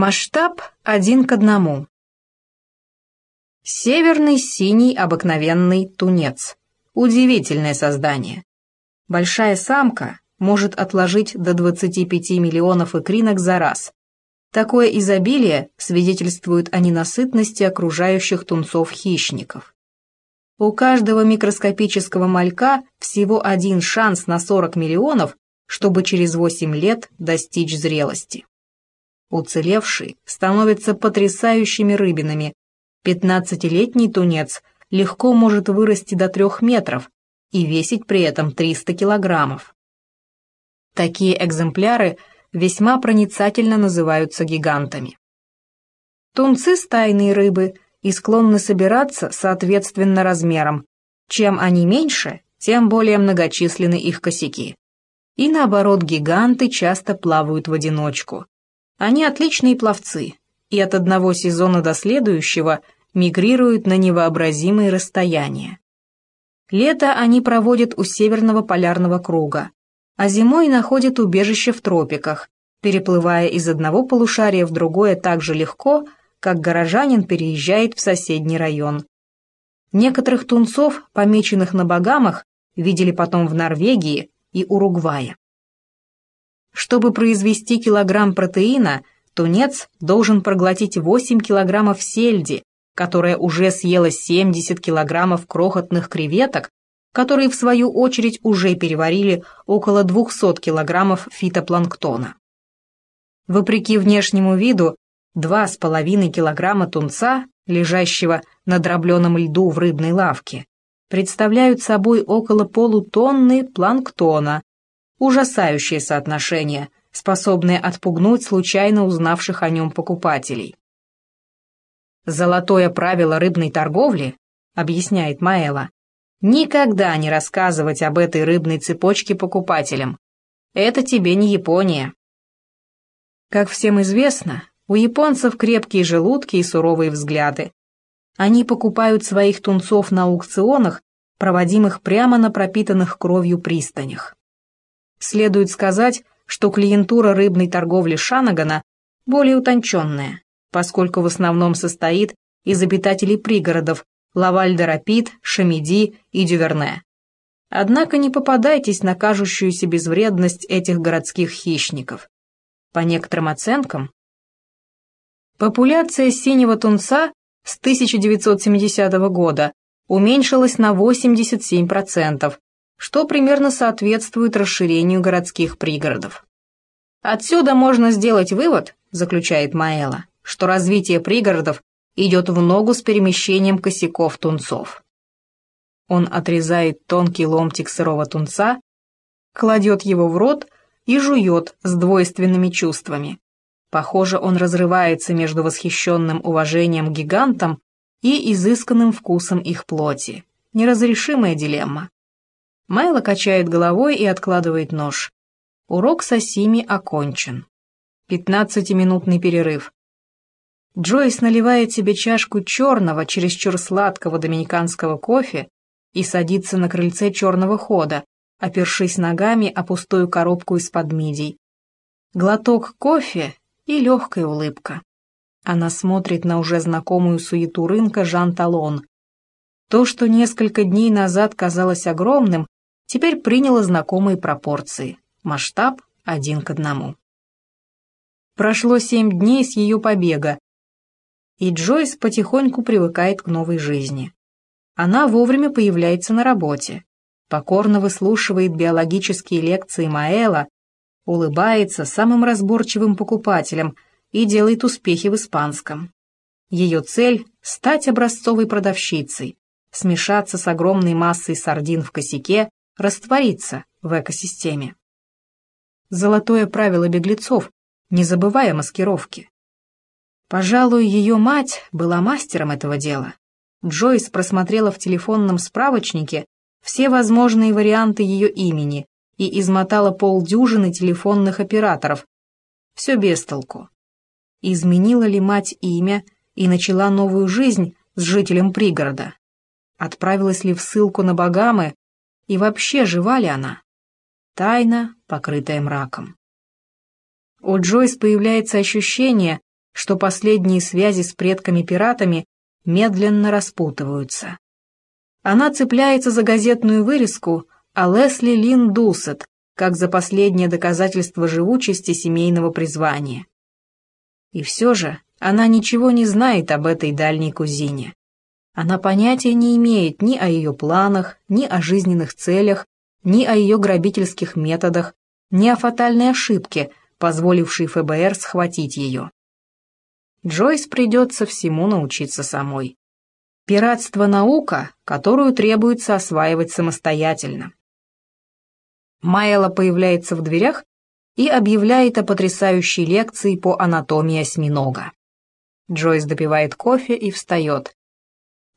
Масштаб один к одному. Северный синий обыкновенный тунец. Удивительное создание. Большая самка может отложить до 25 миллионов икринок за раз. Такое изобилие свидетельствует о ненасытности окружающих тунцов-хищников. У каждого микроскопического малька всего один шанс на 40 миллионов, чтобы через 8 лет достичь зрелости. Уцелевшие становятся потрясающими рыбинами. Пятнадцатилетний тунец легко может вырасти до трех метров и весить при этом 300 килограммов. Такие экземпляры весьма проницательно называются гигантами. Тунцы – стайные рыбы и склонны собираться соответственно размерам. Чем они меньше, тем более многочисленны их косяки. И наоборот, гиганты часто плавают в одиночку – они отличные пловцы, и от одного сезона до следующего мигрируют на невообразимые расстояния. Лето они проводят у северного полярного круга, а зимой находят убежище в тропиках, переплывая из одного полушария в другое так же легко, как горожанин переезжает в соседний район. Некоторых тунцов, помеченных на Багамах, видели потом в Норвегии и Уругвае. Чтобы произвести килограмм протеина, тунец должен проглотить 8 килограммов сельди, которая уже съела 70 килограммов крохотных креветок, которые в свою очередь уже переварили около 200 килограммов фитопланктона. Вопреки внешнему виду, 2,5 килограмма тунца, лежащего на дробленом льду в рыбной лавке, представляют собой около полутонны планктона, Ужасающее соотношение, способное отпугнуть случайно узнавших о нем покупателей. «Золотое правило рыбной торговли», — объясняет Маэла, «никогда не рассказывать об этой рыбной цепочке покупателям. Это тебе не Япония». Как всем известно, у японцев крепкие желудки и суровые взгляды. Они покупают своих тунцов на аукционах, проводимых прямо на пропитанных кровью пристанях. Следует сказать, что клиентура рыбной торговли Шанагана более утонченная, поскольку в основном состоит из обитателей пригородов Лаваль-де-Рапид, Шамиди и Дюверне. Однако не попадайтесь на кажущуюся безвредность этих городских хищников. По некоторым оценкам, популяция синего тунца с 1970 года уменьшилась на 87%, что примерно соответствует расширению городских пригородов. Отсюда можно сделать вывод, заключает Маэла, что развитие пригородов идет в ногу с перемещением косяков тунцов. Он отрезает тонкий ломтик сырого тунца, кладет его в рот и жует с двойственными чувствами. Похоже, он разрывается между восхищенным уважением гигантам и изысканным вкусом их плоти. Неразрешимая дилемма. Майло качает головой и откладывает нож. Урок Сосими окончен. Пятнадцатиминутный перерыв. Джойс наливает себе чашку черного, чересчур сладкого доминиканского кофе и садится на крыльце черного хода, опершись ногами о пустую коробку из-под мидий. Глоток кофе и легкая улыбка. Она смотрит на уже знакомую суету рынка Жан-Талон. То, что несколько дней назад казалось огромным, теперь приняло знакомые пропорции. Масштаб один к одному. Прошло семь дней с ее побега, и Джойс потихоньку привыкает к новой жизни. Она вовремя появляется на работе, покорно выслушивает биологические лекции Маэла, улыбается самым разборчивым покупателям и делает успехи в испанском. Ее цель – стать образцовой продавщицей, смешаться с огромной массой сардин в косяке раствориться в экосистеме. Золотое правило беглецов – не забывая маскировки. Пожалуй, ее мать была мастером этого дела. Джойс просмотрела в телефонном справочнике все возможные варианты ее имени и измотала полдюжины телефонных операторов. Все без толку. Изменила ли мать имя и начала новую жизнь с жителем пригорода? Отправилась ли в ссылку на Багамы и вообще, жива ли она? Тайна, покрытая мраком. У Джойс появляется ощущение, что последние связи с предками-пиратами медленно распутываются. Она цепляется за газетную вырезку о Лесли Лин Дусет, как за последнее доказательство живучести семейного призвания. И все же она ничего не знает об этой дальней кузине. Она понятия не имеет ни о ее планах, ни о жизненных целях, ни о ее грабительских методах, ни о фатальной ошибке, позволившей ФБР схватить ее. Джойс придется всему научиться самой. Пиратство – наука, которую требуется осваивать самостоятельно. Майла появляется в дверях и объявляет о потрясающей лекции по анатомии осьминога. Джойс допивает кофе и встает.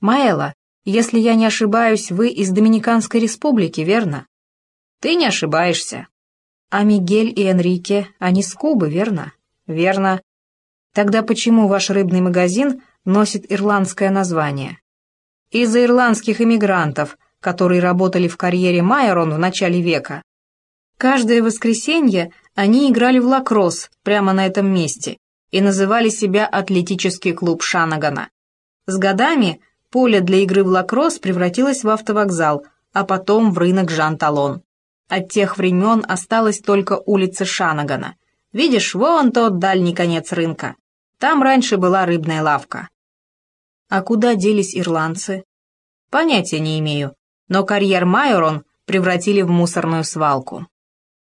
«Майла, если я не ошибаюсь, вы из Доминиканской республики, верно?» «Ты не ошибаешься». «А Мигель и Энрике, они с Кубы, верно?» «Верно. Тогда почему ваш рыбный магазин носит ирландское название? Из-за ирландских иммигрантов, которые работали в карьере Майерон в начале века. Каждое воскресенье они играли в лакросс прямо на этом месте и называли себя атлетический клуб Шанагана. С годами поле для игры в лакросс превратилось в автовокзал, а потом в рынок Жан-Талон. От тех времен осталась только улица Шанагана. Видишь, вон тот дальний конец рынка. Там раньше была рыбная лавка. А куда делись ирландцы? Понятия не имею, но карьер Майорон превратили в мусорную свалку.